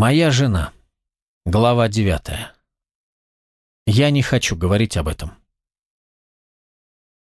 Моя жена. Глава девятая. Я не хочу говорить об этом.